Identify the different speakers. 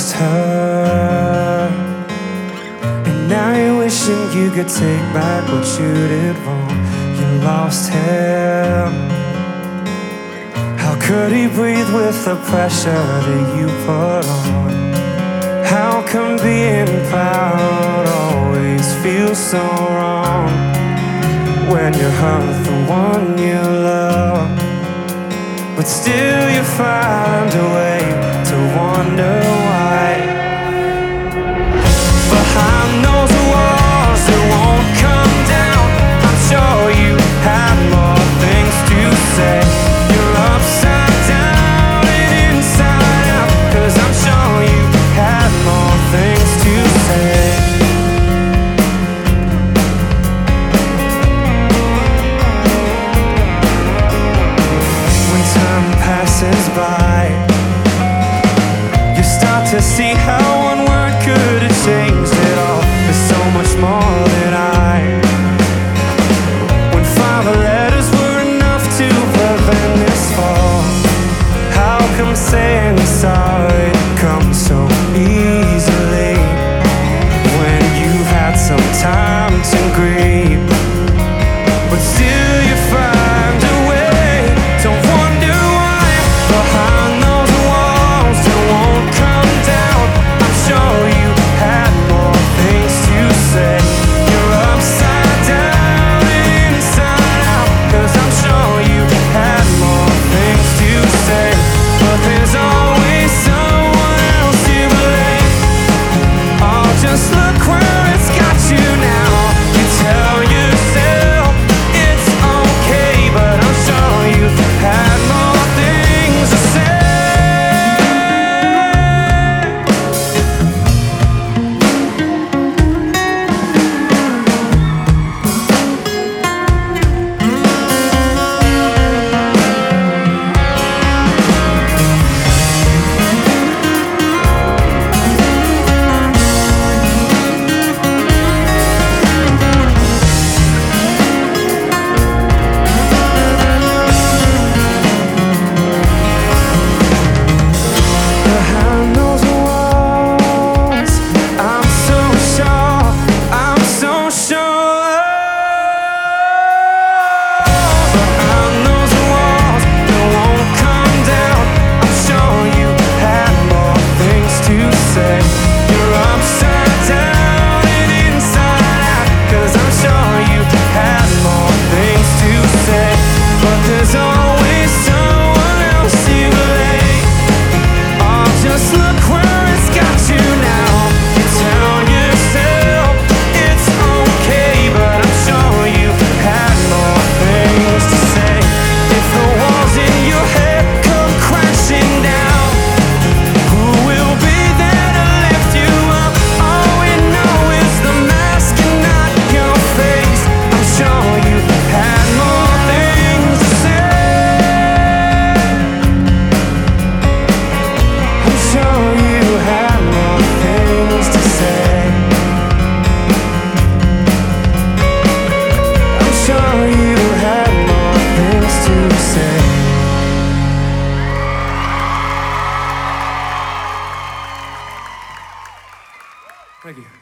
Speaker 1: her. And now you're wishing you could take back what you did wrong. You lost him. How could he breathe with the pressure that you put on? How come being proud always feels so wrong when you hurt the one you love? But still, you find a way You start to see how idea.